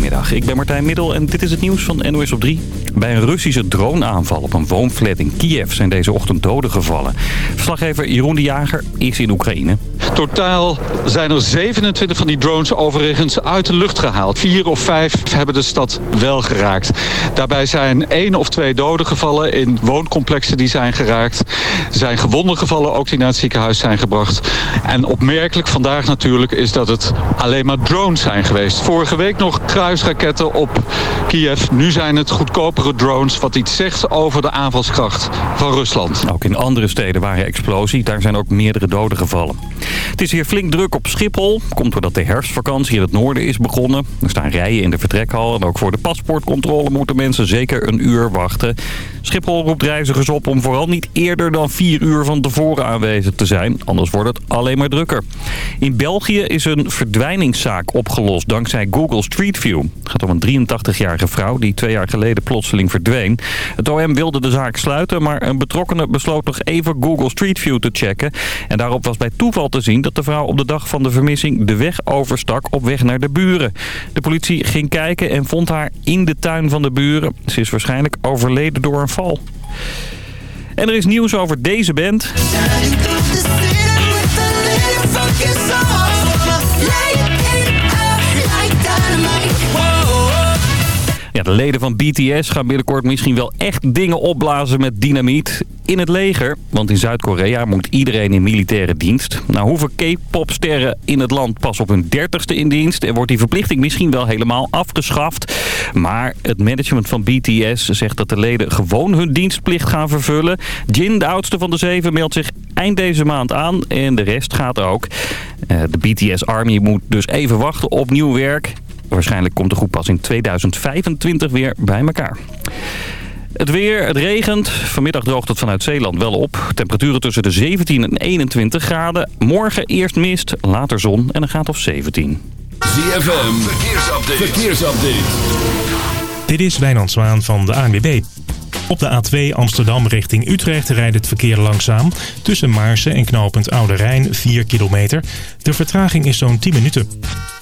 Goedemiddag, ik ben Martijn Middel en dit is het nieuws van NOS op 3. Bij een Russische droneaanval op een woonflat in Kiev zijn deze ochtend doden gevallen. Verslaggever Jeroen de Jager is in Oekraïne. Totaal zijn er 27 van die drones overigens uit de lucht gehaald. Vier of vijf hebben de stad wel geraakt. Daarbij zijn één of twee doden gevallen in wooncomplexen die zijn geraakt. Er zijn gewonden gevallen ook die naar het ziekenhuis zijn gebracht. En opmerkelijk vandaag natuurlijk is dat het alleen maar drones zijn geweest. Vorige week nog kruisraketten op Kiev. Nu zijn het goedkopere drones wat iets zegt over de aanvalskracht van Rusland. Ook in andere steden waren explosies. Daar zijn ook meerdere doden gevallen. Het is hier flink druk op Schiphol. Komt doordat de herfstvakantie in het noorden is begonnen. Er staan rijen in de vertrekhal. En ook voor de paspoortcontrole moeten mensen zeker een uur wachten. Schiphol roept reizigers op om vooral niet eerder dan vier uur van tevoren aanwezig te zijn. Anders wordt het alleen maar drukker. In België is een verdwijningszaak opgelost dankzij Google Street View. Het gaat om een 83-jarige vrouw die twee jaar geleden plotseling verdween. Het OM wilde de zaak sluiten, maar een betrokkene besloot nog even Google Street View te checken. En daarop was bij toeval te zien dat de vrouw op de dag van de vermissing de weg overstak op weg naar de buren. De politie ging kijken en vond haar in de tuin van de buren. Ze is waarschijnlijk overleden door een val. En er is nieuws over deze band. De leden van BTS gaan binnenkort misschien wel echt dingen opblazen met dynamiet in het leger. Want in Zuid-Korea moet iedereen in militaire dienst. Nou hoeveel K-popsterren in het land pas op hun dertigste in dienst. En wordt die verplichting misschien wel helemaal afgeschaft. Maar het management van BTS zegt dat de leden gewoon hun dienstplicht gaan vervullen. Jin, de oudste van de zeven, meldt zich eind deze maand aan. En de rest gaat ook. Eh, de BTS Army moet dus even wachten op nieuw werk. Waarschijnlijk komt de groep pas in 2025 weer bij elkaar. Het weer, het regent. Vanmiddag droogt het vanuit Zeeland wel op. Temperaturen tussen de 17 en 21 graden. Morgen eerst mist, later zon en een graad of 17. ZFM, verkeersupdate. verkeersupdate. Dit is Wijnand Zwaan van de ANWB. Op de A2 Amsterdam richting Utrecht rijdt het verkeer langzaam. Tussen Maarsen en knooppunt Oude Rijn 4 kilometer. De vertraging is zo'n 10 minuten.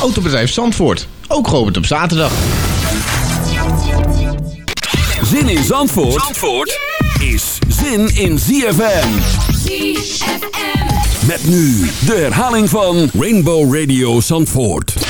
Autobedrijf Zandvoort, ook geopend op zaterdag. Zin in Zandvoort, Zandvoort is zin in ZFM. ZFM. Met nu de herhaling van Rainbow Radio Zandvoort.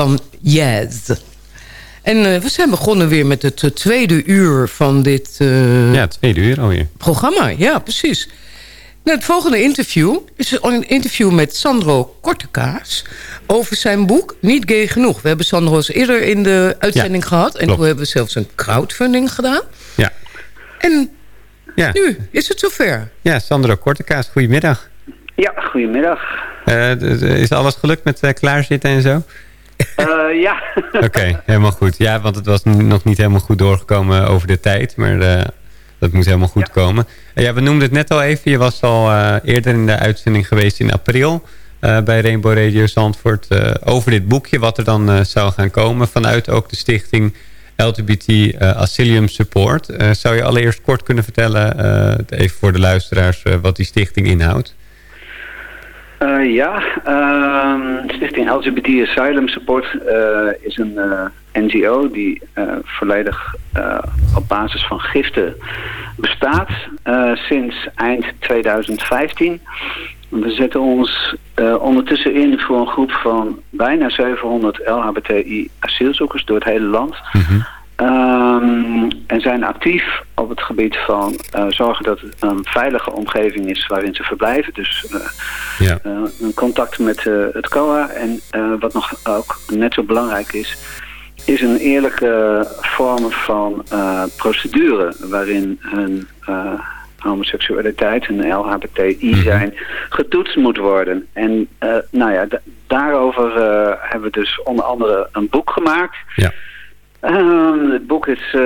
Van Yes. En uh, we zijn begonnen weer met het uh, tweede uur van dit... Uh, ja, tweede uur alweer. Programma, ja, precies. Nou, het volgende interview is een interview met Sandro Kortekaas... over zijn boek Niet Gay Genoeg. We hebben Sandro eens eerder in de uitzending ja, gehad. En klopt. toen hebben we zelfs een crowdfunding gedaan. Ja. En ja. nu is het zover. Ja, Sandro Kortekaas, goedemiddag. Ja, goedemiddag. is alles gelukt met klaarzitten en zo? Uh, ja. Oké, okay, helemaal goed. Ja, want het was nog niet helemaal goed doorgekomen over de tijd. Maar uh, dat moet helemaal goed ja. komen. Uh, ja, we noemden het net al even. Je was al eerder in de uitzending geweest in april... bij Rainbow Radio Zandvoort... over dit boekje wat er dan zou gaan komen... vanuit ook de stichting LGBT Asylum Support. zou je allereerst kort kunnen vertellen... even voor de luisteraars... wat die stichting inhoudt? Uh, ja, uh, Stichting LGBT Asylum Support uh, is een NGO die volledig op basis van giften bestaat sinds eind 2015. We zetten ons ondertussen in voor een groep van bijna 700 LHBTI asielzoekers door het hele land. Mm -hmm. Um, en zijn actief op het gebied van uh, zorgen dat het een veilige omgeving is waarin ze verblijven. Dus uh, ja. uh, een contact met het COA. En wat nog ook net zo belangrijk is, is een eerlijke vorm van procedure waarin hun homoseksualiteit en LHBTI zijn getoetst moet worden. En nou ja, daarover hebben we dus onder andere een boek gemaakt. Ja. Uh, het boek is, uh,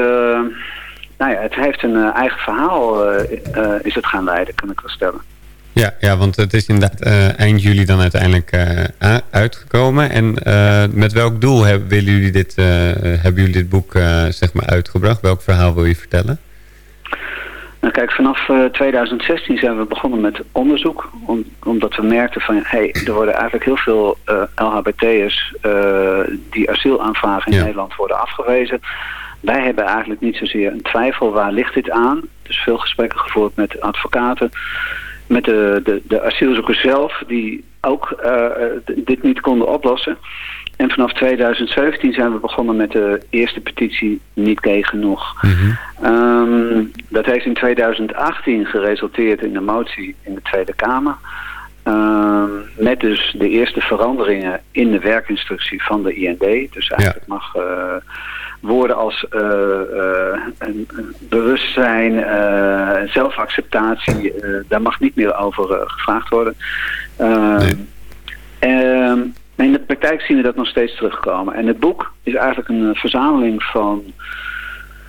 nou ja, het heeft een uh, eigen verhaal, is het gaan leiden, kan ik wel stellen. Ja, ja want het is inderdaad eind juli dan uiteindelijk uitgekomen. En met welk doel hebben, jullie dit, hebben jullie dit boek zeg maar uitgebracht? Welk verhaal wil je vertellen? Nou kijk, vanaf uh, 2016 zijn we begonnen met onderzoek. Om, omdat we merkten van, hé, hey, er worden eigenlijk heel veel uh, LHBT'ers uh, die asiel aanvragen in ja. Nederland worden afgewezen. Wij hebben eigenlijk niet zozeer een twijfel, waar ligt dit aan? Dus veel gesprekken gevoerd met advocaten, met de, de, de asielzoekers zelf, die ook uh, dit niet konden oplossen. En vanaf 2017 zijn we begonnen met de eerste petitie Niet Gay Genoeg. Mm -hmm. um, dat heeft in 2018 geresulteerd in een motie in de Tweede Kamer. Um, met dus de eerste veranderingen in de werkinstructie van de IND. Dus eigenlijk ja. mag uh, woorden als uh, uh, een, bewustzijn, zelfacceptatie, daar mag niet meer over gevraagd worden. Nee. Um, in de praktijk zien we dat nog steeds terugkomen. En het boek is eigenlijk een verzameling van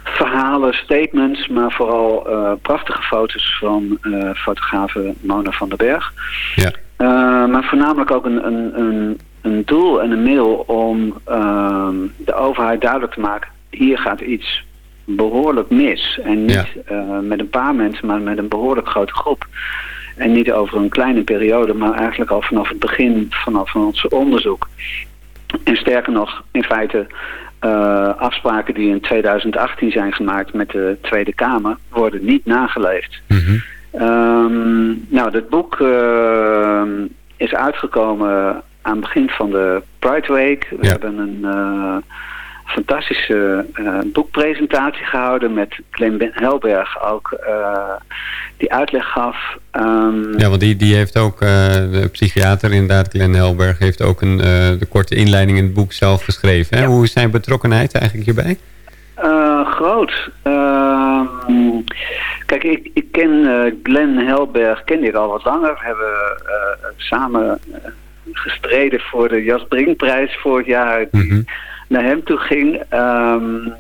verhalen, statements, maar vooral uh, prachtige foto's van uh, fotografe Mona van den Berg. Ja. Uh, maar voornamelijk ook een, een, een, een doel en een middel om ehm, de overheid duidelijk te maken, hier gaat iets behoorlijk mis. En niet ja. met een paar mensen, maar met een behoorlijk grote groep. En niet over een kleine periode, maar eigenlijk al vanaf het begin vanaf ons onderzoek. En sterker nog, in feite uh, afspraken die in 2018 zijn gemaakt met de Tweede Kamer worden niet nageleefd. Mm -hmm. um, nou, dit boek uh, is uitgekomen aan het begin van de Pride Week. We ja. hebben een uh, fantastische uh, boekpresentatie gehouden met Glenn Helberg ook uh, die uitleg gaf. Um, ja, want die, die heeft ook, uh, de psychiater inderdaad, Glenn Helberg, heeft ook een, de korte inleiding in het boek zelf geschreven. Hè? Ja. Hoe is zijn betrokkenheid eigenlijk hierbij? groot. Ehm, kijk, ik, ik ken Glenn Helberg, ken ik al wat langer. We hebben samen gestreden voor de Jas Brinkprijs vorig jaar. Mm -hmm naar hem toe ging. Um,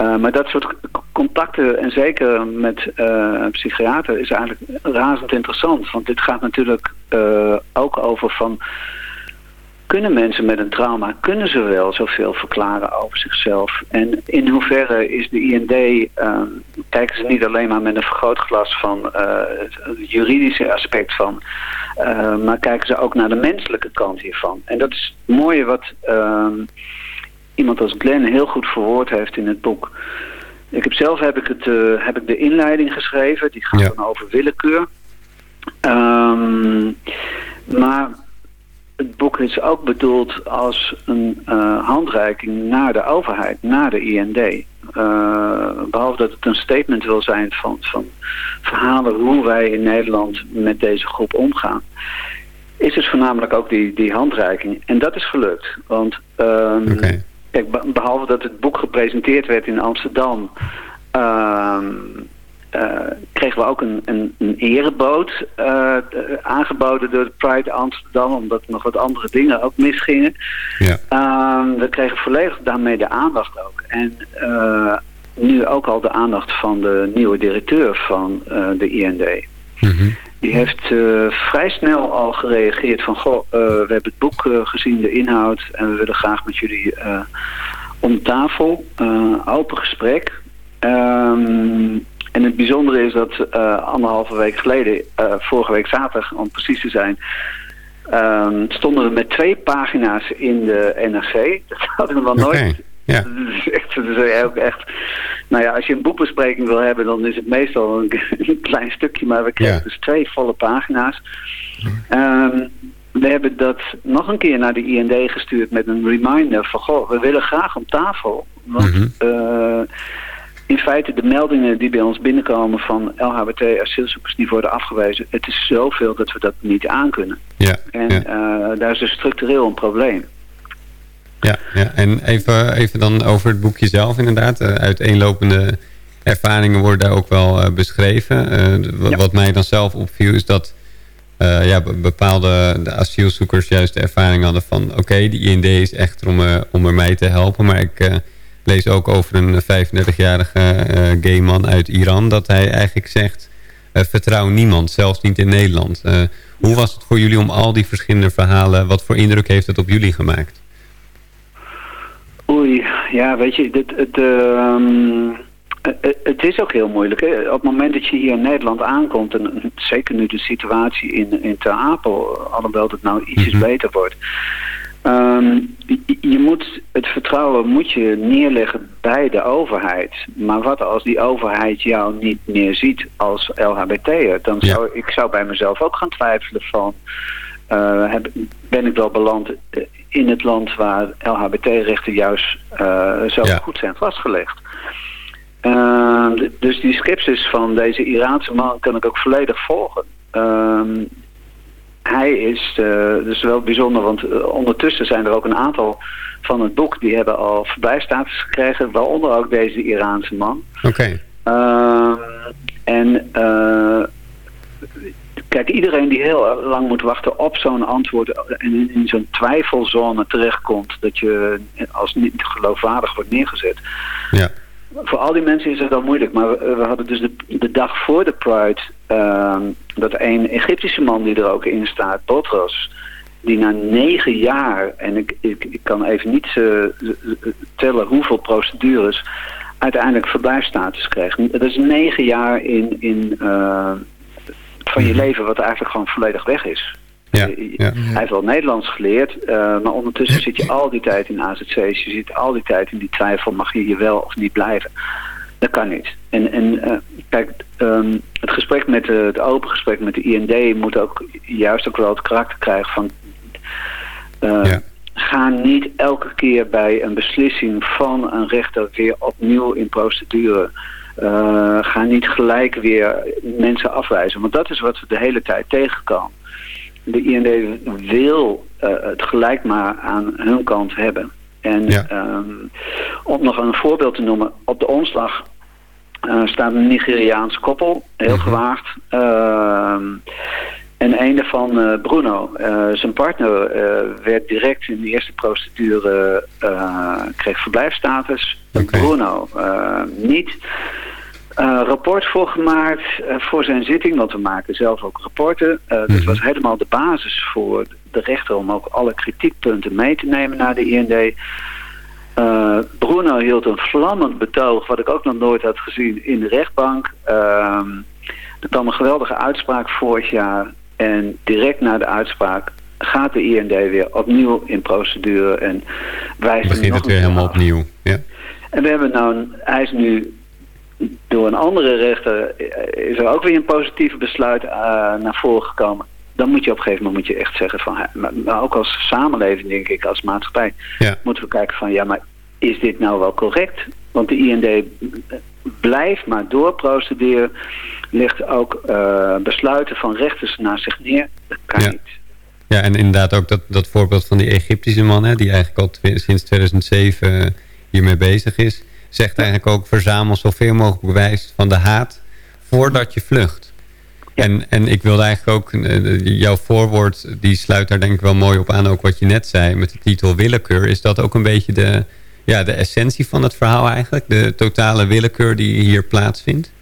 uh, maar dat soort contacten, en zeker met een psychiater, is eigenlijk razend interessant. Want dit gaat natuurlijk uh, ook over van... Kunnen mensen met een trauma, kunnen ze wel zoveel verklaren over zichzelf? En in hoeverre is de IND, um, kijken ze niet alleen maar met een vergrootglas van het juridische aspect van... Maar kijken ze ook naar de menselijke kant hiervan. En dat is het mooie wat uh, iemand als Glenn heel goed verwoord heeft in het boek. Ik heb zelf heb ik, het, uh, heb ik de inleiding geschreven. Die gaat ja. dan over willekeur. Um, maar het boek is ook bedoeld als een uh, handreiking naar de overheid, naar de IND. Uh, behalve dat het een statement wil zijn van, van verhalen hoe wij in Nederland met deze groep omgaan. Is het voornamelijk ook die, die handreiking. En dat is gelukt. Want um, okay. Kijk, behalve dat het boek gepresenteerd werd in Amsterdam... Uh, uh, kregen we ook een, een, een ereboot uh, aangeboden door de Pride Amsterdam, omdat nog wat andere dingen ook misgingen. Ja. Uh, we kregen volledig daarmee de aandacht ook. En uh, nu ook al de aandacht van de nieuwe directeur van de IND. Mm -hmm. Die heeft vrij snel al gereageerd van, goh, we hebben het boek gezien, de inhoud, en we willen graag met jullie om tafel, open gesprek. Um, en het bijzondere is dat anderhalve week geleden, vorige week zaterdag om precies te zijn, um, stonden we met twee pagina's in de NRC. Dat hadden we nog nooit. Ja. Dat is echt, dat is ook echt, nou ja, als je een boekbespreking wil hebben, dan is het meestal een, een klein stukje, maar we kregen ja. dus twee volle pagina's. Um, we hebben dat nog een keer naar de IND gestuurd met een reminder van, goh, we willen graag om tafel. Want mm -hmm. uh, in feite de meldingen die bij ons binnenkomen van LHBT asielzoekers die worden afgewezen, het is zoveel dat we dat niet aankunnen. Ja, en ja. Uh, daar is dus structureel een probleem. Ja, ja. en even, even dan over het boekje zelf inderdaad. Uh, uiteenlopende ervaringen worden daar ook wel uh, beschreven. Uh, ja. Wat mij dan zelf opviel is dat ja, bepaalde de asielzoekers juist de ervaring hadden van... oké, okay, die IND is echt om, om er mij te helpen, maar ik lees ook over een 35-jarige uh, gay man uit Iran... dat hij eigenlijk zegt, uh, vertrouw niemand, zelfs niet in Nederland. Uh, hoe was het voor jullie om al die verschillende verhalen... wat voor indruk heeft het op jullie gemaakt? Oei, ja, weet je, het, het, um, het is ook heel moeilijk. Hè? Op het moment dat je hier in Nederland aankomt... en zeker nu de situatie in, in Ter Apel... alhoewel het nou ietsjes mm -hmm. beter wordt... Um, je moet het vertrouwen moet je neerleggen bij de overheid. Maar wat als die overheid jou niet meer ziet als LHBT'er? Dan zou ja. ik zou bij mezelf ook gaan twijfelen van... Uh, heb, ben ik wel beland in het land waar LHBT-rechten juist uh, zo ja. goed zijn vastgelegd? Uh, dus die sceptisch van deze Iraanse man kan ik ook volledig volgen. Um, hij is uh, dus wel bijzonder, want uh, ondertussen zijn er ook een aantal van het boek... die hebben al verblijfstatus gekregen, waaronder ook deze Iraanse man. Oké. Okay. Uh, en uh, kijk, iedereen die heel lang moet wachten op zo'n antwoord... en in, zo'n twijfelzone terechtkomt... dat je als niet geloofwaardig wordt neergezet... Ja voor al die mensen is het wel moeilijk. Maar we, we hadden dus de, de, dag voor de Pride... Uh, dat een Egyptische man die er ook in staat, Botros... die na negen jaar... en ik, ik, ik kan even niet uh, tellen hoeveel procedures... uiteindelijk verblijfstatus kreeg. Dat is negen jaar in, in, uh, van je leven wat eigenlijk gewoon volledig weg is. Ja, ja. Hij heeft wel Nederlands geleerd, uh, maar ondertussen zit je al die tijd in AZC's. Je zit al die tijd in die twijfel, mag je hier wel of niet blijven. Dat kan niet. En, en uh, kijk, um, het gesprek met de, het open gesprek met de IND moet ook juist ook wel het karakter krijgen van... Uh, ja. Ga niet elke keer bij een beslissing van een rechter weer opnieuw in procedure... Uh, ga niet gelijk weer mensen afwijzen. Want dat is wat we de hele tijd tegenkomen de IND wil uh, het gelijk maar aan hun kant hebben. En ja. um, om nog een voorbeeld te noemen, op de omslag uh, staat een Nigeriaans koppel, heel -hmm. gewaagd. Uh, en een daarvan, uh, Bruno, zijn partner, werd direct in de eerste procedure, kreeg verblijfstatus. Okay. Bruno niet. Uh, rapport voor gemaakt uh, voor zijn zitting, want we maken zelf ook rapporten. Uh, mm -hmm. Dat was helemaal de basis voor de rechter om ook alle kritiekpunten mee te nemen naar de IND. Bruno hield een vlammend betoog, wat ik ook nog nooit had gezien, in de rechtbank. Ehm, er kwam een geweldige uitspraak vorig jaar en direct na de uitspraak gaat de IND weer opnieuw in procedure en wijst Begint het weer helemaal af. opnieuw, ja. En we hebben nou, een, hij is nu door een andere rechter is er ook weer een positief besluit uh, naar voren gekomen. dan moet je op een gegeven moment moet je echt zeggen van... Maar, ook als samenleving, denk ik, als maatschappij... moeten we kijken van, ja, maar is dit nou wel correct? Want de IND blijft maar doorprocederen. Legt ook uh, besluiten van rechters naar zich neer. Dat kan ja. niet. Ja, en inderdaad ook dat, dat voorbeeld van die Egyptische man... Hè, die eigenlijk al sinds 2007 hiermee bezig is... zegt eigenlijk ook verzamel zoveel mogelijk bewijs van de haat... voordat je vlucht. En, en ik wilde eigenlijk ook, uh, jouw voorwoord, die sluit daar denk ik wel mooi op aan, ook wat je net zei, met de titel willekeur. Is dat ook een beetje de, ja, de essentie van het verhaal eigenlijk? De totale willekeur die hier plaatsvindt?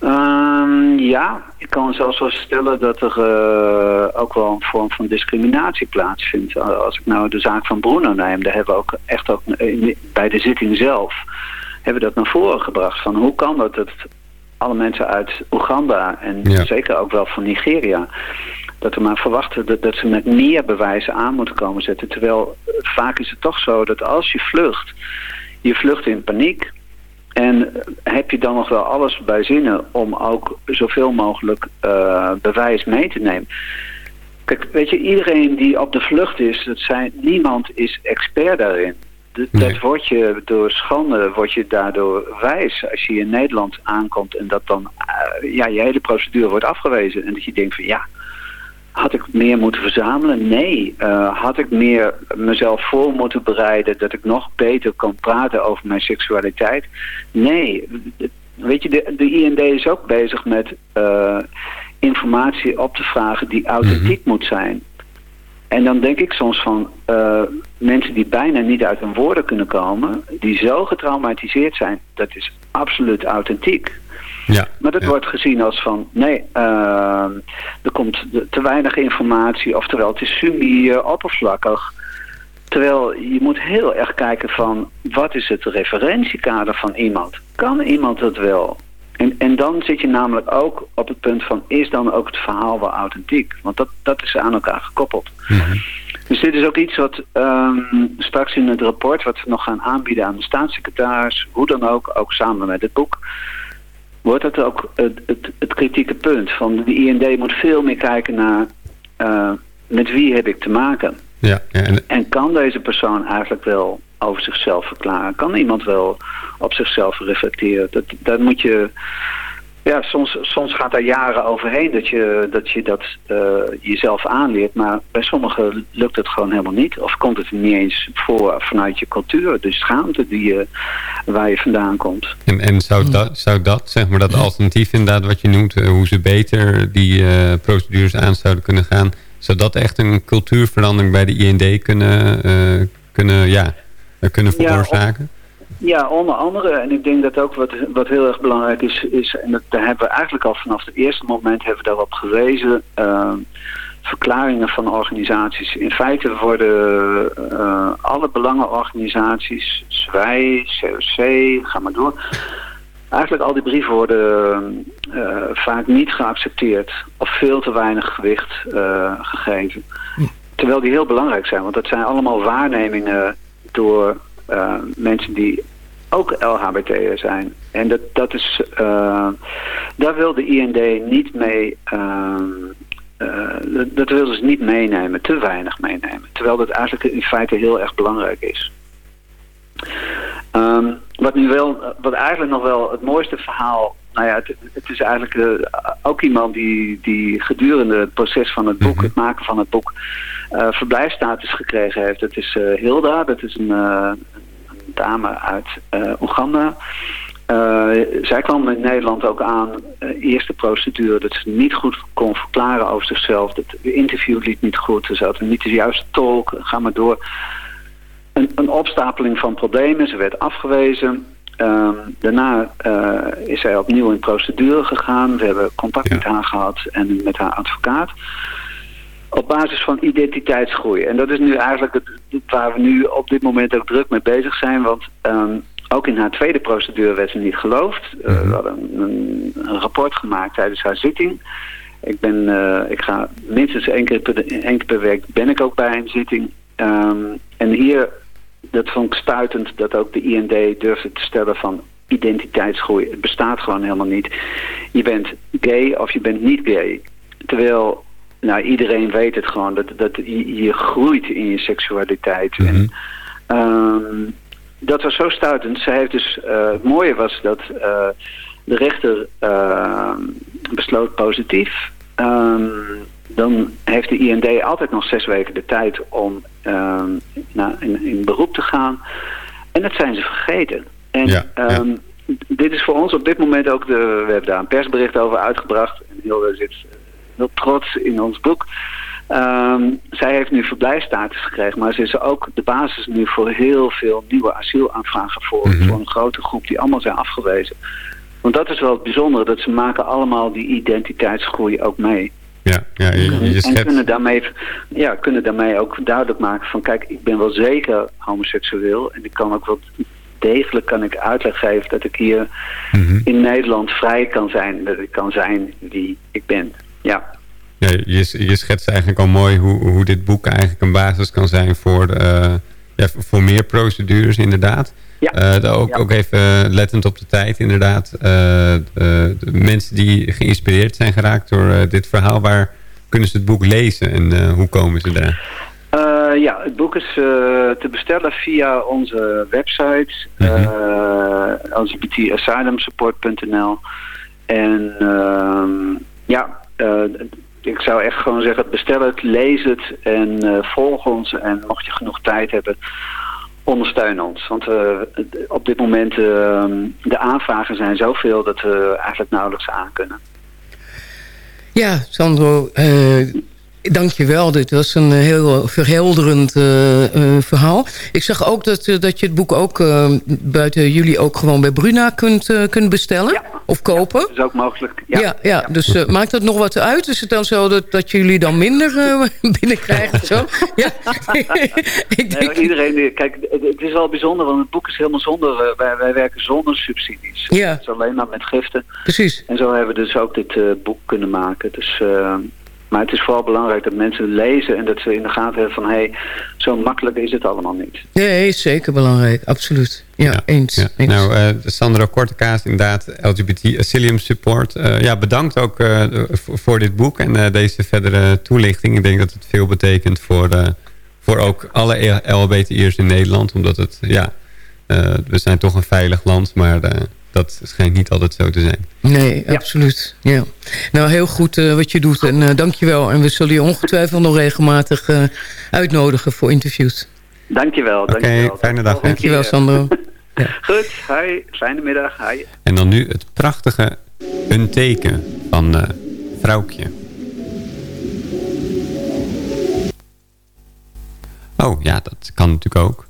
Um, ja, ik kan zelfs wel stellen dat er uh, ook wel een vorm van discriminatie plaatsvindt. Als ik nou de zaak van Bruno neem, daar hebben we ook echt ook bij de zitting zelf hebben we dat naar voren gebracht. Van hoe kan dat dat alle mensen uit Oeganda en ja. zeker ook wel van Nigeria... dat we maar verwachten dat, dat ze met meer bewijzen aan moeten komen zetten. Terwijl vaak is het toch zo dat als je vlucht, je vlucht in paniek... En heb je dan nog wel alles bij zinnen om ook zoveel mogelijk uh, bewijs mee te nemen? Kijk, weet je, iedereen die op de vlucht is, dat zijn, niemand is expert daarin. Dat, nee. dat word je door schande, word je daardoor wijs als je in Nederland aankomt en dat dan uh, ja, je hele procedure wordt afgewezen. En dat je denkt van ja, had ik meer moeten verzamelen? Nee. Uh, had ik meer mezelf voor moeten bereiden dat ik nog beter kan praten over mijn seksualiteit? Nee. Weet je, de, de IND is ook bezig met uh, informatie op te vragen die authentiek mm -hmm. moet zijn. En dan denk ik soms van uh, mensen die bijna niet uit hun woorden kunnen komen, die zo getraumatiseerd zijn, dat is absoluut authentiek. Ja, maar dat ja. wordt gezien als van, nee, uh, er komt te weinig informatie, oftewel het is sumi uh, oppervlakkig. Terwijl je moet heel erg kijken van, wat is het referentiekader van iemand? Kan iemand het wel? En, en dan zit je namelijk ook op het punt van, is dan ook het verhaal wel authentiek? Want dat, dat is aan elkaar gekoppeld. Mm -hmm. Dus dit is ook iets wat um, straks in het rapport, wat we nog gaan aanbieden aan de staatssecretaris, hoe dan ook, ook samen met het boek, wordt dat ook het, het, het kritieke punt. Van de IND moet veel meer kijken naar uh, met wie heb ik te maken. Ja, ja, en... en kan deze persoon eigenlijk wel over zichzelf verklaren? Kan iemand wel op zichzelf reflecteren? Dat, dat moet je... Ja, soms, soms gaat daar jaren overheen dat je dat, je dat uh, jezelf aanleert. Maar bij sommigen lukt het gewoon helemaal niet. Of komt het niet eens voor vanuit je cultuur. De schaamte die je, waar je vandaan komt. En, en zou, dat, zou dat, zeg maar, dat alternatief inderdaad wat je noemt... hoe ze beter die uh, procedures aan zouden kunnen gaan... zou dat echt een cultuurverandering bij de IND kunnen, uh, kunnen, ja, kunnen veroorzaken? Ja, ja, onder andere. En ik denk dat ook wat, wat heel erg belangrijk is, is en dat, daar hebben we eigenlijk al vanaf het eerste moment hebben we daarop gewezen, uh, verklaringen van organisaties. In feite worden uh, alle belangenorganisaties, SWij, COC, ga maar door, eigenlijk al die brieven worden uh, vaak niet geaccepteerd of veel te weinig gewicht gegeven. Hm. Terwijl die heel belangrijk zijn, want dat zijn allemaal waarnemingen door uh, mensen die ook LHBT'er zijn. En dat, dat is, uh, daar wil de IND niet mee, uh, dat, dat wil ze niet meenemen, te weinig meenemen. Terwijl dat eigenlijk in feite heel erg belangrijk is. Um, wat nu wel, wat eigenlijk nog wel het mooiste verhaal nou ja, het, het, is eigenlijk uh, ook iemand die, die gedurende het proces van het boek, -hmm. het maken van het boek, verblijfstatus gekregen heeft. Het is uh, Hilda, dat is een, een dame uit Oeganda. zij kwam in Nederland ook aan, eerste procedure, dat ze niet goed kon verklaren over zichzelf. Dat, de interview liet niet goed, ze had niet de juiste tolk, ga maar door. Een, een opstapeling van problemen, ze werd afgewezen. Um, daarna uh, is zij opnieuw in procedure gegaan. We hebben contact ja. met haar gehad en met haar advocaat. Op basis van identiteitsgroei. En dat is nu eigenlijk het, waar we nu op dit moment ook druk mee bezig zijn. Want um, ook in haar tweede procedure werd ze niet geloofd. Uh, we hadden een, een, een, rapport gemaakt tijdens haar zitting. Ik, ben, uh, ik ga minstens één keer, per, één keer per week ben ik ook bij een zitting. Um, en hier dat vond ik stuitend dat ook de IND durfde te stellen van identiteitsgroei. Het bestaat gewoon helemaal niet. Je bent gay of je bent niet gay. terwijl nou, iedereen weet het gewoon, dat, dat je, je groeit in je seksualiteit. En, ehm, dat was zo stuitend. Zij heeft dus, eh, het mooie was dat uh, de rechter uh, besloot positief. Ehm, dan heeft de IND altijd nog zes weken de tijd om nou, in, in, beroep te gaan. En dat zijn ze vergeten. En ja, ja. dit is voor ons op dit moment ook, de, we hebben daar een persbericht over uitgebracht. En heel zit heel trots in ons boek. Um, zij heeft nu verblijfstatus gekregen, maar ze is ook de basis nu voor heel veel nieuwe asielaanvragen voor, voor een grote groep die allemaal zijn afgewezen. Want dat is wel het bijzondere, dat ze maken allemaal die identiteitsgroei ook mee. Ja, ja je, je En kunnen daarmee, ja, kunnen daarmee ook duidelijk maken van kijk, ik ben wel zeker homoseksueel en ik kan ook wel degelijk kan ik uitleg geven dat ik hier in Nederland vrij kan zijn, dat ik kan zijn wie ik ben. Ja. Ja, je, je schetst eigenlijk al mooi hoe, hoe dit boek eigenlijk een basis kan zijn voor, uh, ja, voor meer procedures inderdaad. Ja. Uh, ook, ook even lettend op de tijd inderdaad. Uh, de mensen die geïnspireerd zijn geraakt door dit verhaal, waar kunnen ze het boek lezen en hoe komen ze daar? ja, het boek is te bestellen via onze website, mm -hmm. lgbtasylumsupport.nl. En ehm, ja, uh, ik zou echt gewoon zeggen, bestel het, lees het en uh, volg ons. En mocht je genoeg tijd hebben, ondersteun ons. Want uh, op dit moment de aanvragen zijn zoveel dat we eigenlijk nauwelijks aan kunnen. Ja, Sandro, Dankjewel, dit was een heel verhelderend uh, uh, verhaal. Ik zag ook dat, uh, dat je het boek ook buiten jullie ook gewoon bij Bruna kunt, kunt bestellen. Ja. Of kopen. Ja, dat is ook mogelijk. Ja, ja, ja. dus maakt dat nog wat uit? Is het dan zo dat, dat jullie dan minder binnenkrijgen? zo? ja. ik denk... iedereen, kijk, het is wel bijzonder, want het boek is helemaal zonder, wij, wij werken zonder subsidies. Ja. Het is alleen maar met giften. Precies. En zo hebben we dus ook dit boek kunnen maken. Dus... Maar het is vooral belangrijk dat mensen lezen en dat ze in de gaten hebben van... hé, hey, zo makkelijk is het allemaal niet. Nee, zeker belangrijk. Absoluut. Ja, ja eens, ja. eens, Nou, uh, Sandro Kortekaas, inderdaad, LGBT Asylum Support. Uh, ja, bedankt ook uh, voor dit boek en deze verdere toelichting. Ik denk dat het veel betekent voor, voor ook alle LHBTI'ers in Nederland. Omdat het, ja, we zijn toch een veilig land, maar dat schijnt niet altijd zo te zijn. Nee, absoluut. Ja. Nou, heel goed uh, wat je doet en uh, dankjewel. En we zullen je ongetwijfeld nog regelmatig uh, uitnodigen voor interviews. Dankjewel. Oké, okay, fijne dag. Dankjewel, Sandro. ja. Goed, hi. Fijne middag. Hi. En dan nu het prachtige Een teken van Vrouwtje. Oh, ja, dat kan natuurlijk ook.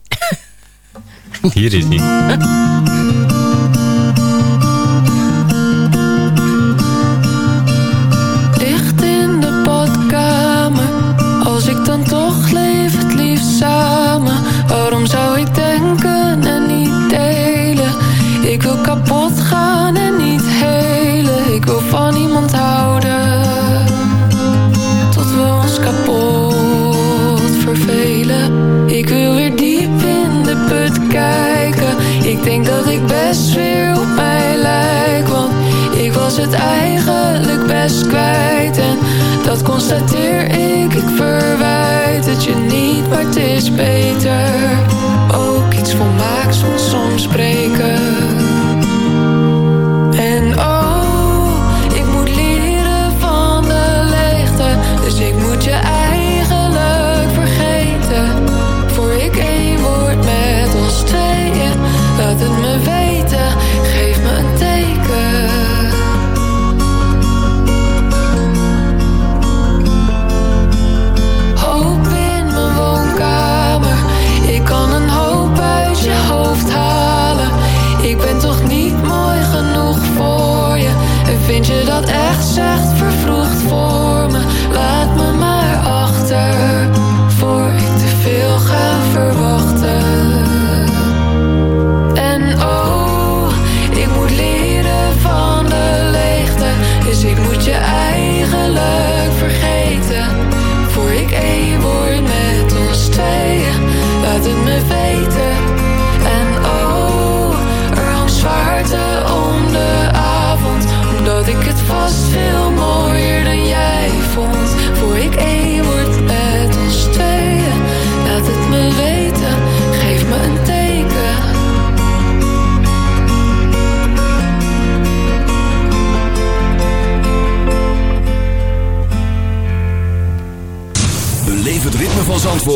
Hier is hij. zou ik denken en niet delen? Ik wil kapot gaan en niet helen. Ik wil van iemand houden. Tot we ons kapot vervelen. Ik wil weer diep in de put kijken. Ik denk dat ik best weer op mij lijk. Want ik was het eigenlijk best kwijt. En dat constateer ik, ik verwijt het je niet, maar het is beter. Spreken. je dat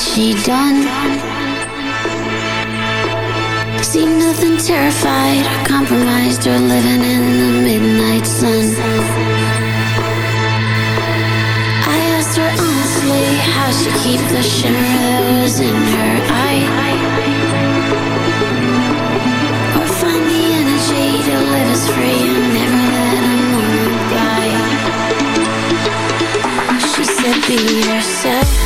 she done. See nothing terrified or compromised or living in the midnight sun. I asked her honestly how she keep the shimmer that was in her eye. Or find the energy to live as free and never let a moment by. She said, be yourself.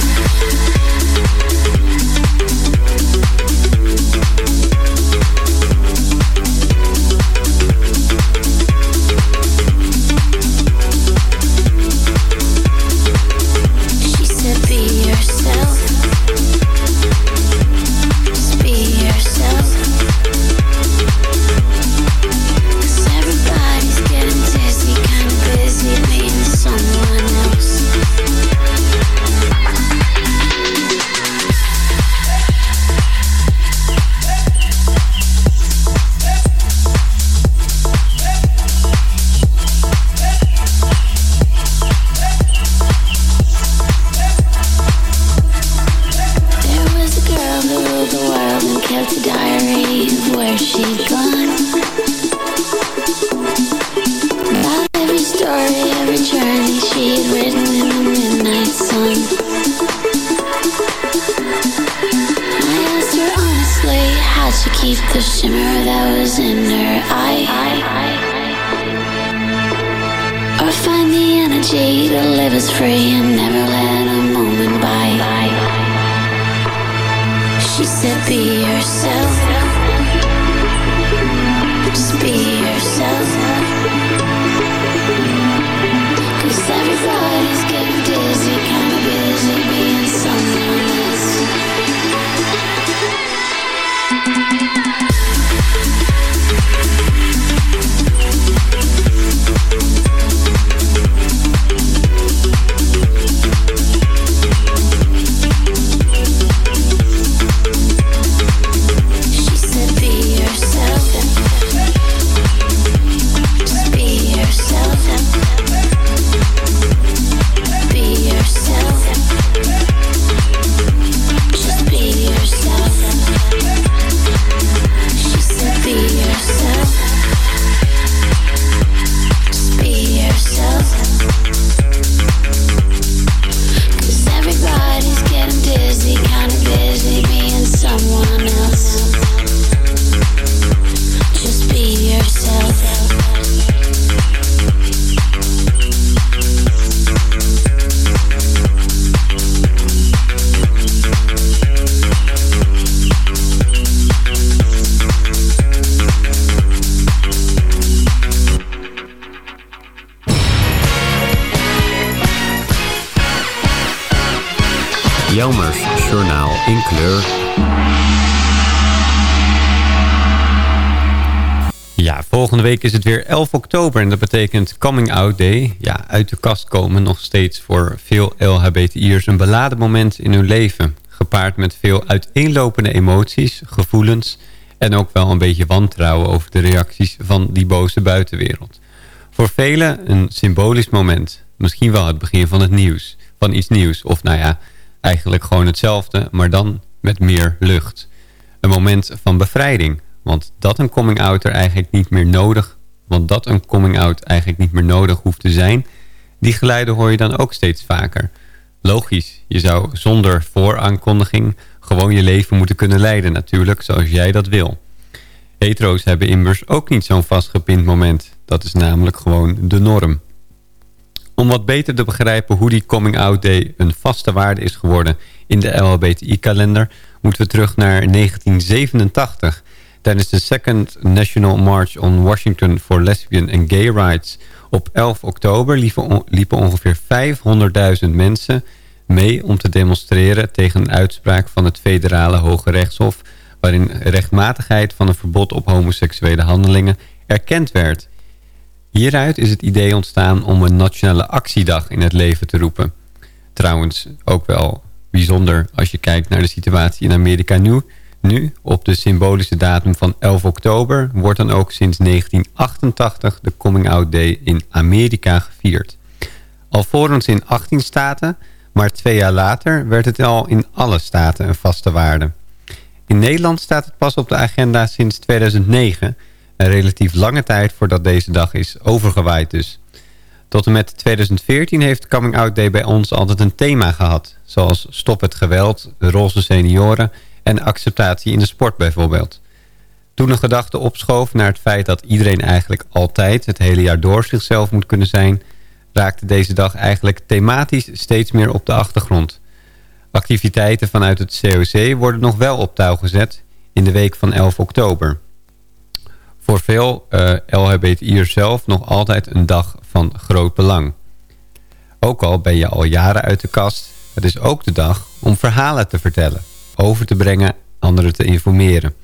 Is het weer 11 oktober en dat betekent Coming Out Day. Ja, uit de kast komen nog steeds voor veel LHBTI'ers een beladen moment in hun leven. Gepaard met veel uiteenlopende emoties, gevoelens en ook wel een beetje wantrouwen over de reacties van die boze buitenwereld. Voor velen een symbolisch moment. Misschien wel het begin van het nieuws. Van iets nieuws. Of nou ja, eigenlijk gewoon hetzelfde, maar dan met meer lucht. Een moment van bevrijding. Want dat een coming-out er eigenlijk niet meer nodig... want dat een coming-out eigenlijk niet meer nodig hoeft te zijn... die geluiden hoor je dan ook steeds vaker. Logisch, je zou zonder vooraankondiging... gewoon je leven moeten kunnen leiden natuurlijk, zoals jij dat wil. Hetero's hebben immers ook niet zo'n vastgepind moment. Dat is namelijk gewoon de norm. Om wat beter te begrijpen hoe die Coming Out Day een vaste waarde is geworden in de LHBTI-kalender... moeten we terug naar 1987. Tijdens de Second National March on Washington for Lesbian and Gay Rights... op 11 oktober liepen ongeveer 500.000 mensen mee om te demonstreren... tegen een uitspraak van het federale Hoge Rechtshof... waarin rechtmatigheid van een verbod op homoseksuele handelingen erkend werd... Hieruit is het idee ontstaan om een nationale actiedag in het leven te roepen. Trouwens ook wel bijzonder als je kijkt naar de situatie in Amerika nu. Nu, op de symbolische datum van 11 oktober... wordt dan ook sinds 1988 de Coming Out Day in Amerika gevierd. Alvorens in 18 staten, maar twee jaar later... werd het al in alle staten een vaste waarde. In Nederland staat het pas op de agenda sinds 2009... Een relatief lange tijd voordat deze dag is overgewaaid dus. Tot en met 2014 heeft Coming Out Day bij ons altijd een thema gehad. Zoals stop het geweld, roze senioren en acceptatie in de sport bijvoorbeeld. Toen een gedachte opschoof naar het feit dat iedereen eigenlijk altijd het hele jaar door zichzelf moet kunnen zijn... raakte deze dag eigenlijk thematisch steeds meer op de achtergrond. Activiteiten vanuit het COC worden nog wel op touw gezet in de week van 11 oktober voor veel uh, eh, LHBTI'ers zelf nog altijd een dag van groot belang. Ook al ben je al jaren uit de kast, het is ook de dag om verhalen te vertellen, over te brengen, anderen te informeren.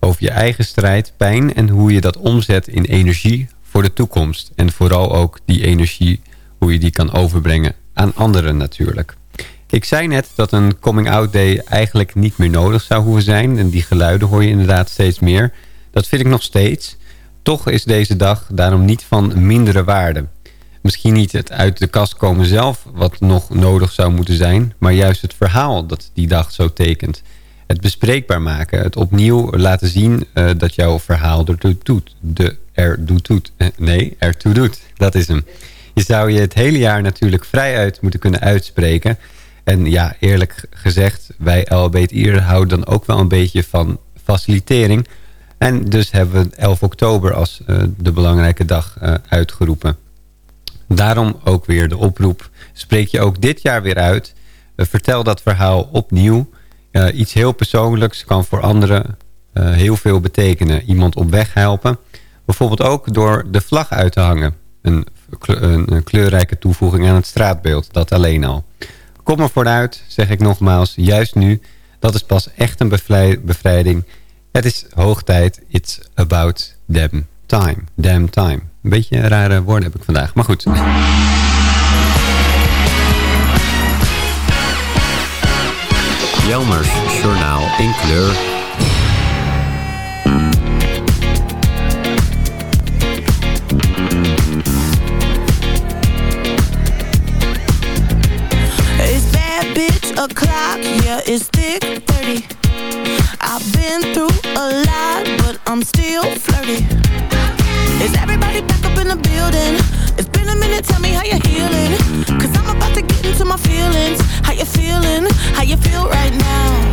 Over je eigen strijd, pijn en hoe je dat omzet in energie voor de toekomst. En vooral ook die energie, hoe je die kan overbrengen aan anderen natuurlijk. Ik zei net dat een coming-out day eigenlijk niet meer nodig zou hoeven zijn. En die geluiden hoor je inderdaad steeds meer. Dat vind ik nog steeds. Toch is deze dag daarom niet van mindere waarde. Misschien niet het uit de kast komen zelf wat nog nodig zou moeten zijn... maar juist het verhaal dat die dag zo tekent. Het bespreekbaar maken, het opnieuw laten zien uh, dat jouw verhaal ertoe doet. De ertoe doet. Uh, nee, ertoe doet. Dat is hem. Je zou je het hele jaar natuurlijk vrijuit moeten kunnen uitspreken... En ja, eerlijk gezegd, wij LBTI'er houden dan ook wel een beetje van facilitering. En dus hebben we 11 oktober als uh, de belangrijke dag uitgeroepen. Daarom ook weer de oproep. Spreek je ook dit jaar weer uit. Uh, vertel dat verhaal opnieuw. iets heel persoonlijks kan voor anderen heel veel betekenen. Iemand op weg helpen. Bijvoorbeeld ook door de vlag uit te hangen. Een, een kleurrijke toevoeging aan het straatbeeld. Dat alleen al. Kom er vooruit, zeg ik nogmaals. Juist nu. Dat is pas echt een bevrijding het is hoog tijd. It's about damn time. Damn time. Een beetje rare woorden heb ik vandaag. Maar goed. Jelmers Journaal in kleur. It's bad bitch o'clock, yeah, it's thick 30. I've been through a lot, but I'm still flirty. Is everybody back up in the building? It's been a minute, tell me how you're healing. Cause I'm about to get into my feelings. How you feeling? How you feel right now?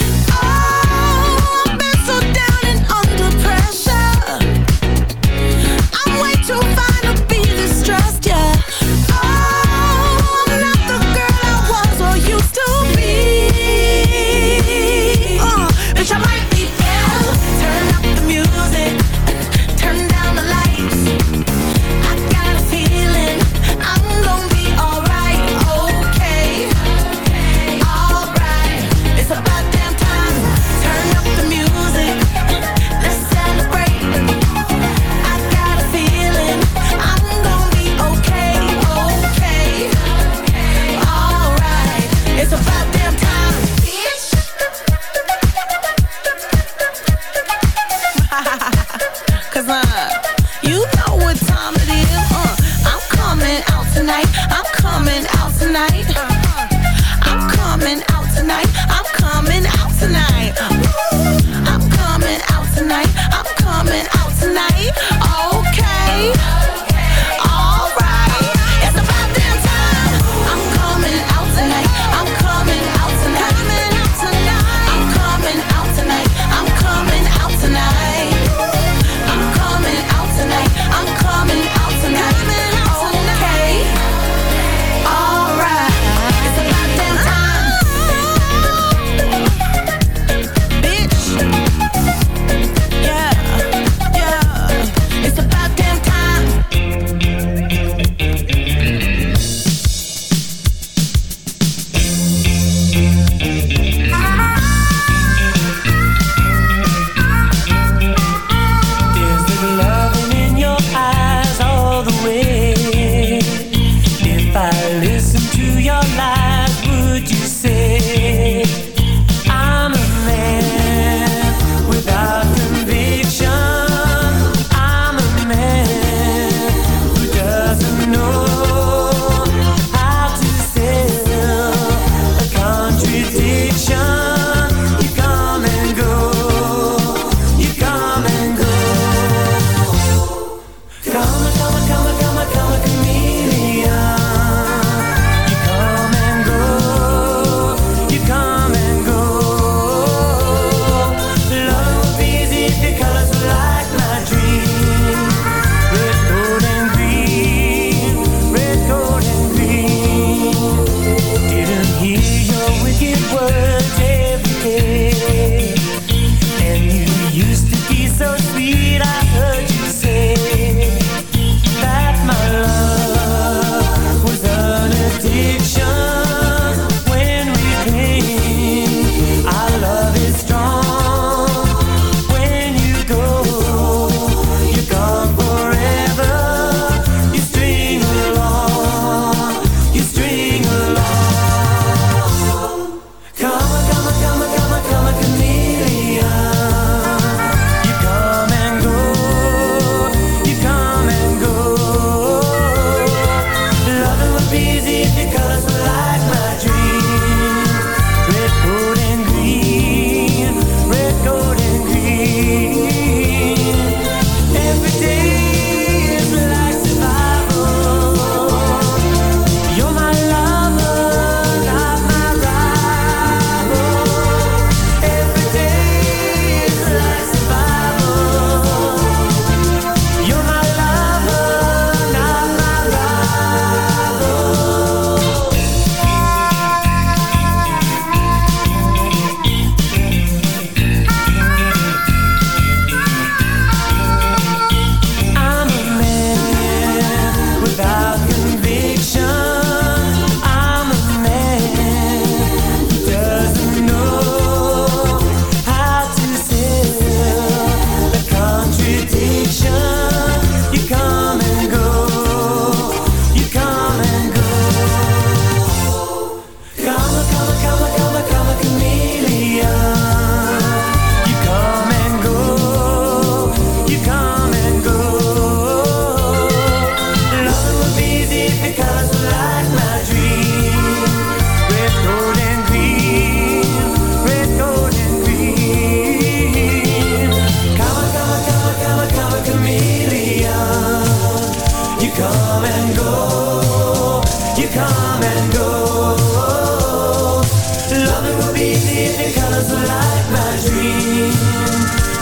the colors of light, my.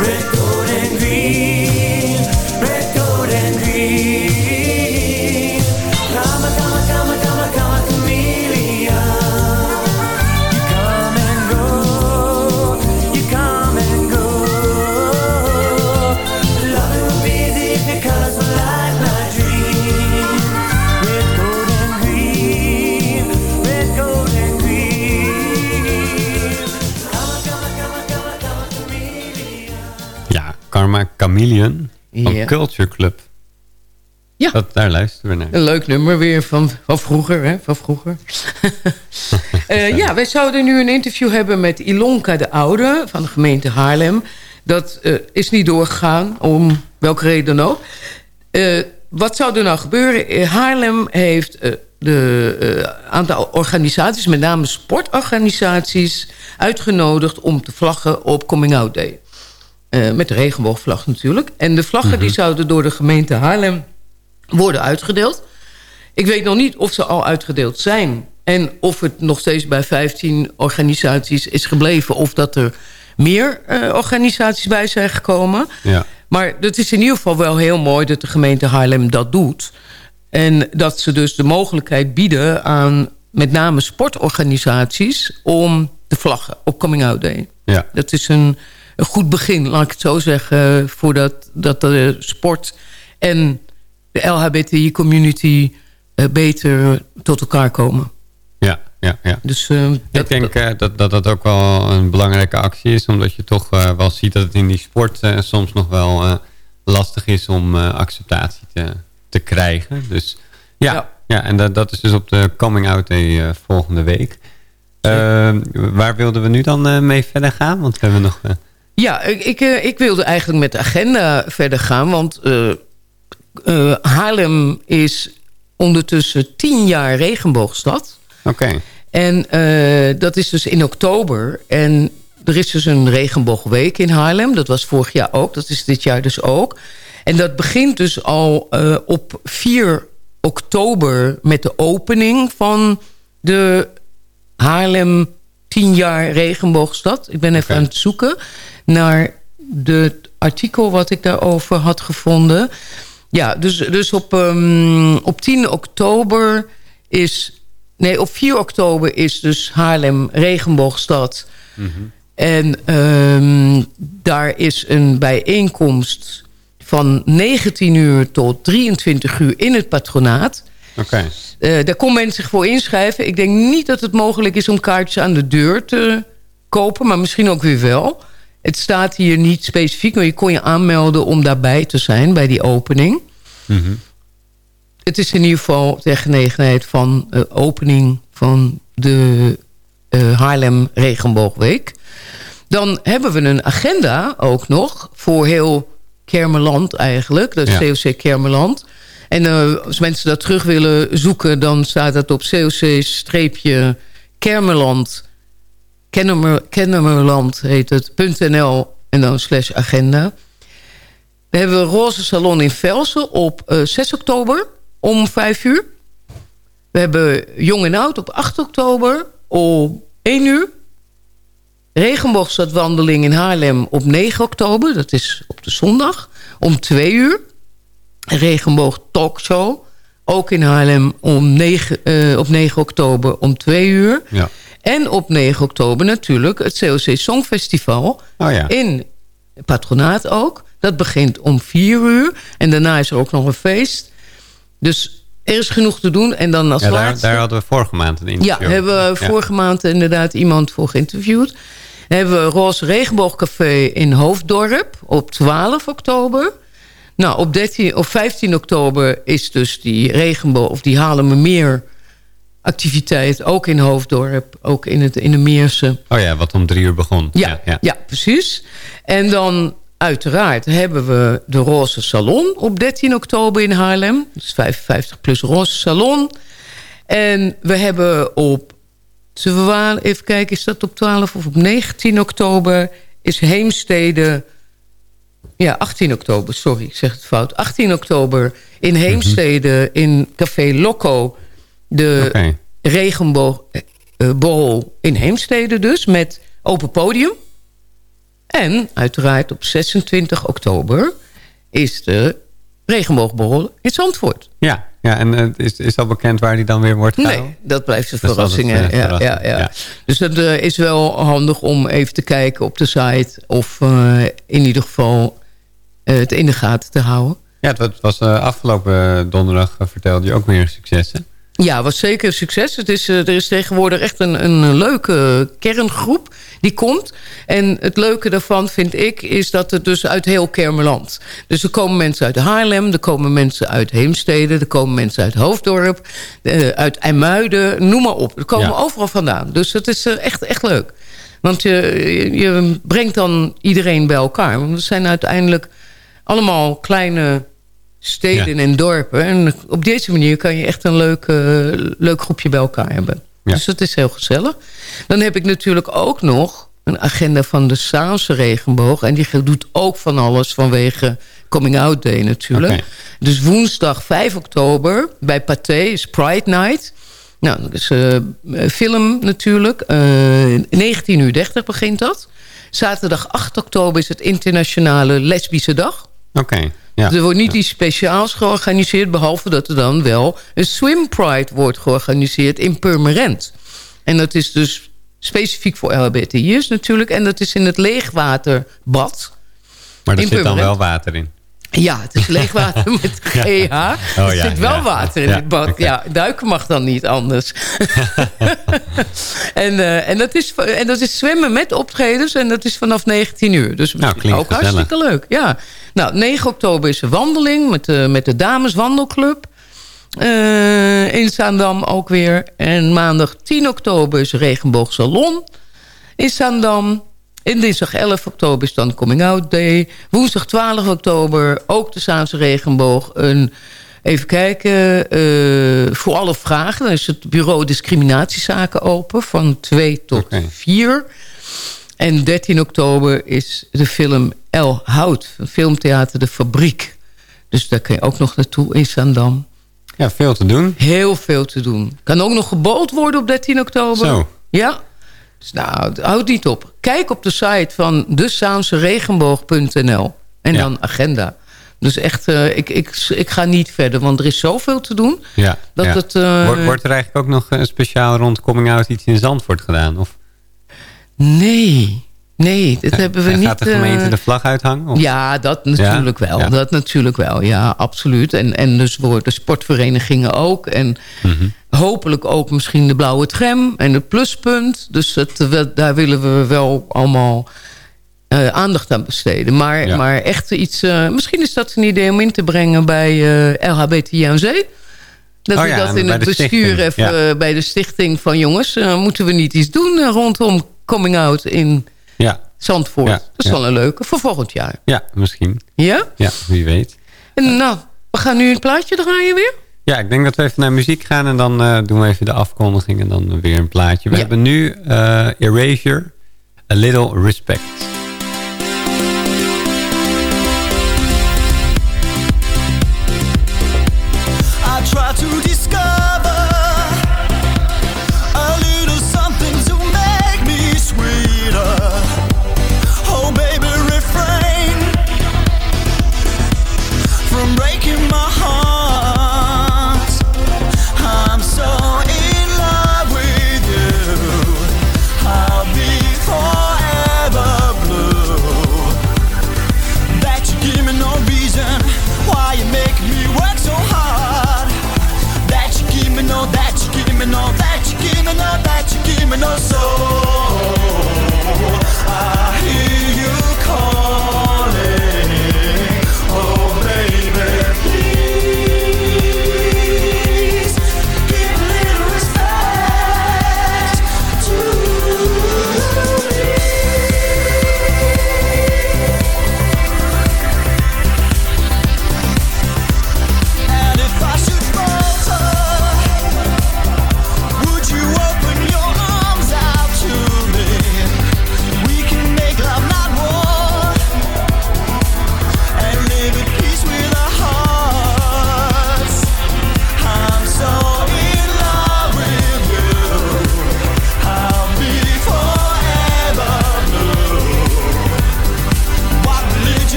Red Chameleon van. Culture Club. Ja. Dat, daar luisteren we naar. Een leuk nummer weer van, van vroeger. Hè? Van vroeger. Eh, ja, wij zouden nu een interview hebben met Ilonka de Oude van de gemeente Haarlem. Dat eh, is niet doorgegaan, om welke reden dan ook. Eh, wat zou er nou gebeuren? Haarlem heeft een aantal organisaties, met name sportorganisaties... uitgenodigd om te vlaggen op Coming Out Day. Eh, met de regenboogvlag natuurlijk. En de vlaggen die zouden door de gemeente Haarlem worden uitgedeeld. Ik weet nog niet of ze al uitgedeeld zijn... en of het nog steeds bij 15 organisaties is gebleven... of dat er meer eh, organisaties bij zijn gekomen. Ja. Maar het is in ieder geval wel heel mooi dat de gemeente Haarlem dat doet. En dat ze dus de mogelijkheid bieden aan met name sportorganisaties... om te vlaggen op Coming Out Day. Ja. Dat is een, een goed begin, laat ik het zo zeggen... voordat dat de sport en de LHBTI-community eh, beter tot elkaar komen. Ja, ja, ja. Dus, eh, ik denk eh, dat, dat dat ook wel een belangrijke actie is. Omdat je toch wel ziet dat het in die sport soms nog wel lastig is om acceptatie te, te krijgen. Dus ja, ja. en dat, dat is dus op de Coming Out Day volgende week. Eh, waar wilden we nu dan mee verder gaan? Want we hebben nog... Ja, ik, ik, eh, ik wilde eigenlijk met de agenda verder gaan. Want eh, Haarlem is ondertussen tien jaar regenboogstad. Oké. En dat is dus in oktober. En er is dus een regenboogweek in Haarlem. Dat was vorig jaar ook. Dat is dit jaar dus ook. En dat begint dus al op 4 oktober met de opening van de Haarlem 10 jaar regenboogstad. Ik ben even aan het zoeken naar de artikel wat ik daarover had gevonden. Ja, dus, dus op, ehm, op 10 oktober is... Nee, op 4 oktober is dus Haarlem regenboogstad. En ehm, daar is een bijeenkomst van 19 uur tot 23 uur in het patronaat. Oké. Eh, daar kon men zich voor inschrijven. Ik denk niet dat het mogelijk is om kaartjes aan de deur te kopen. Maar misschien ook weer wel. Het staat hier niet specifiek. Maar je kon je aanmelden om daarbij te zijn bij die opening. Mhm. Het is in ieder geval ter gelegenheid van uh, opening van de uh, Haarlem Regenboogweek. Dan hebben we een agenda ook nog voor heel Kermeland eigenlijk. Dat is Ja. COC Kermeland. En uh, als mensen dat terug willen zoeken... dan staat dat op coc-kermeland... Kennemer, Kennemerland heet het, .nl en dan slash agenda. We hebben een roze salon in Velsen op uh, 6 oktober om 5 uur. We hebben Jong en Oud op 8 oktober om 1 uur. Regenboogstadwandeling in Haarlem op 9 oktober. Dat is op de zondag om 2 uur. Regenboog Talkshow. Ook in Haarlem om 9, uh, op 9 oktober om 2 uur. Ja. En op 9 oktober natuurlijk het COC Songfestival. Oh ja. In het patronaat ook. Dat begint om 4 uur. En daarna is er ook nog een feest. Dus er is genoeg te doen. En dan als Ja, daar, laatste... daar hadden we vorige maand een interview. Ja, hebben we Ja. vorige maand inderdaad iemand voor geïnterviewd. Dan hebben we Roze Regenboogcafé in Hoofddorp op 12 oktober. Nou, op, 13, op 15 oktober is dus die regenboog of die Haarlemmermeer activiteit ook in Hoofddorp, ook in, het, in de Meerse. Oh ja, wat om drie uur begon. Ja, ja. precies. En dan uiteraard hebben we de Roze Salon op 13 oktober in Haarlem. Dus 55 plus Roze Salon. En we hebben op 12, even kijken, is dat op 12 of op 19 oktober... is Heemstede... Ja, 18 oktober, sorry, ik zeg het fout. 18 oktober in Heemstede in Café Loco... de regenboogborrel in Heemstede dus... met open podium. En uiteraard op 26 oktober is de regenboogborrel in Zandvoort. Ja, ja en eh, is, is al bekend waar die dan weer wordt gehouden? Nee, dat blijft een Dat verrassing. hè. eh, ja, verrassing, ja, ja. ja. Dus dat eh, is wel handig om even te kijken op de site... of in ieder geval het in de gaten te houden. Ja, het was, afgelopen donderdag vertelde je ook meer successen. Ja, was zeker een succes. Het is, eh, er is tegenwoordig echt een, een leuke kerngroep die komt. En het leuke daarvan vind ik is dat het dus uit heel Kermeland. Dus er komen mensen uit Haarlem, er komen mensen uit Heemstede... er komen mensen uit Hoofddorp, eh, uit IJmuiden, noem maar op. Er komen Ja. overal vandaan. Dus het is eh, echt, echt leuk. Want je, je, je brengt dan iedereen bij elkaar. Want we zijn uiteindelijk allemaal kleine steden en dorpen. En op deze manier kan je echt een leuk, leuk groepje bij elkaar hebben. Dus dat is heel gezellig. Dan heb ik natuurlijk ook nog een agenda van de Saanse regenboog. En die doet ook van alles vanwege Coming Out Day natuurlijk. Dus woensdag 5 oktober bij Pathé is Pride Night. Nou, dat is eh, film natuurlijk. Eh 19 uur 30 begint dat. Zaterdag 8 oktober is het internationale lesbische dag. Oké, ja. Er wordt niet iets speciaals georganiseerd... behalve dat er dan wel een Swim Pride wordt georganiseerd in Purmerend. En dat is dus specifiek voor LHBTI'ers natuurlijk. En dat is in het leegwaterbad. Maar er zit dan wel water in. Ja, het is leegwater met GH. Ja. er Oh, ja, zit wel ja. water in het bad. Ja, duiken mag dan niet anders. en, eh, en, dat is, en dat is zwemmen met optredens. En dat is vanaf 19 uur. Dus klinkt ook gezellig. hartstikke leuk. Ja. Nou, 9 oktober is een wandeling met de, met de dameswandelclub. Eh, in Zaandam ook weer. En maandag 10 oktober is een regenboogsalon in Zaandam. En dinsdag 11 oktober is dan Coming Out Day. Woensdag 12 oktober ook de Zaanse regenboog. Een, even kijken, eh, voor alle vragen. Dan is het bureau discriminatiezaken open van 2 tot 4. En 13 oktober is de film El Hout. Filmtheater De Fabriek. Dus daar kun je ook nog naartoe in Zaandam. Ja, veel te doen. Heel veel te doen. Kan ook nog gebold worden op 13 oktober. Zo. Ja. Dus nou, houd niet op. Kijk op de site van desaanseregenboog.nl. En dan agenda. Dus echt, eh, ik, ik, ik ga niet verder, want er is zoveel te doen. Ja, Dat ja. het, eh, wordt, wordt er eigenlijk ook nog een speciaal rond coming out iets in Zandvoort gedaan? Of Nee, nee, dat hebben we en niet... gaat de gemeente eh, de vlag uithangen? Of? Ja, dat natuurlijk Ja? wel. Ja. Dat natuurlijk wel, ja, absoluut. En, en dus voor de sportverenigingen ook. En Mhm. hopelijk ook misschien de blauwe tram en het pluspunt. Dus het, we- daar willen we wel allemaal eh, aandacht aan besteden. Maar, Ja. maar echt iets... eh, misschien is dat een idee om in te brengen bij eh Zee. Dat Oh we dat in het bestuur even eh, bij de stichting van... jongens, eh, moeten we niet iets doen eh, rondom coming out in Ja, Zandvoort? Ja, dat is ja. wel een leuke voor volgend jaar. ja, misschien. Ja? Ja, wie weet. En nou, we gaan nu een plaatje draaien weer. Ja, ik denk dat we even naar muziek gaan en dan eh, doen we even de afkondiging en dan weer een plaatje. We Ja. hebben nu eh Erasure, A Little Respect. I try to discover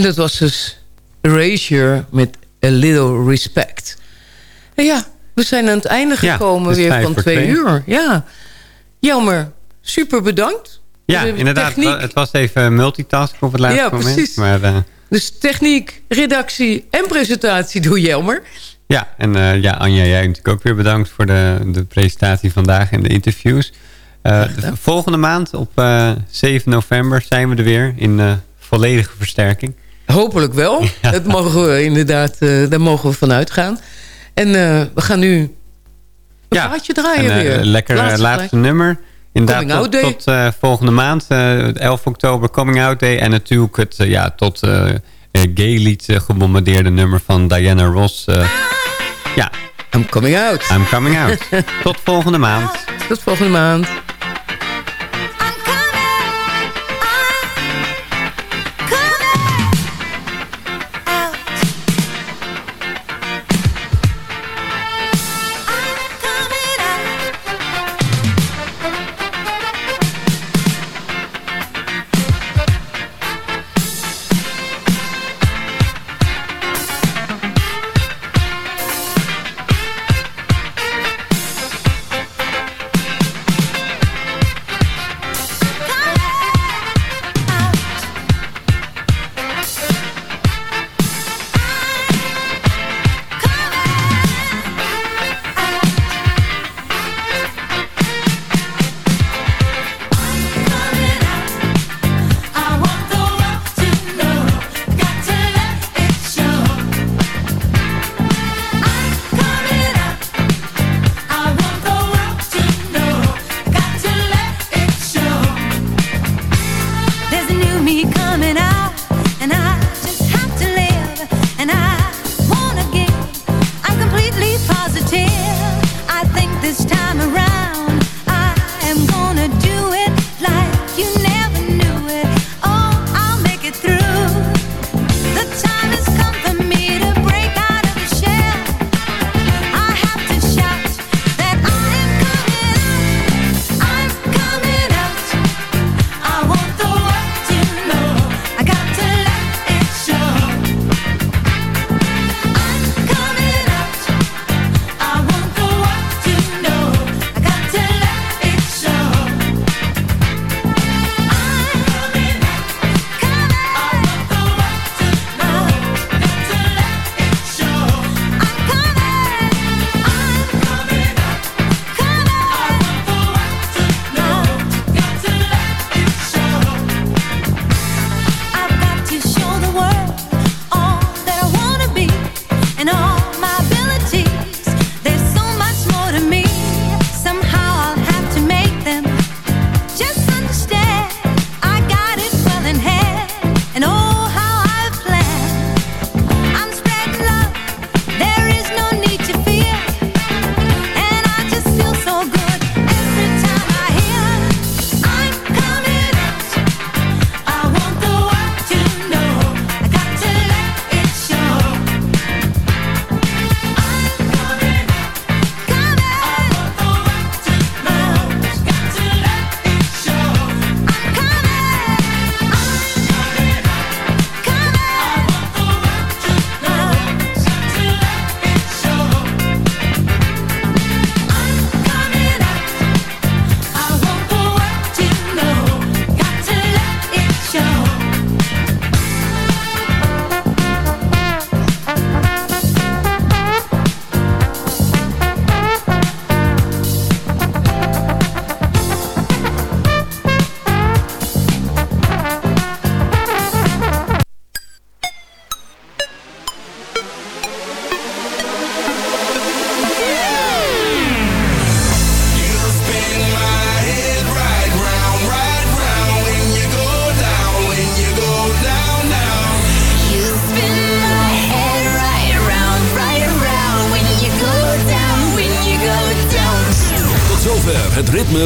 En dat was dus Erasure met A Little Respect. En ja, we zijn aan het einde Ja, gekomen het weer van twee twee. uur. Ja, jammer. Super bedankt. Ja, De inderdaad. techniek. Het was even multitasken op het laatste Ja, moment. precies. Maar, eh, Dus techniek, redactie en presentatie doe Jelmer. ja, en eh, ja, Anja, jij natuurlijk ook weer bedankt voor de, de presentatie vandaag en de interviews. Eh, de volgende maand op eh, 7 november zijn we er weer in volledige versterking. Hopelijk wel. Dat mogen we inderdaad, eh, daar mogen we vanuit gaan. En eh, we gaan nu een Ja, plaatje draaien en, eh, weer. lekker laatste, nummer. Inderdaad, Coming Out tot, Day. tot volgende maand, eh, 11 oktober, Coming Out Day. En natuurlijk het ja, tot gay lied eh, gebombardeerde nummer van Diana Ross. ja. I'm coming out. I'm coming out. tot volgende maand. Tot volgende maand.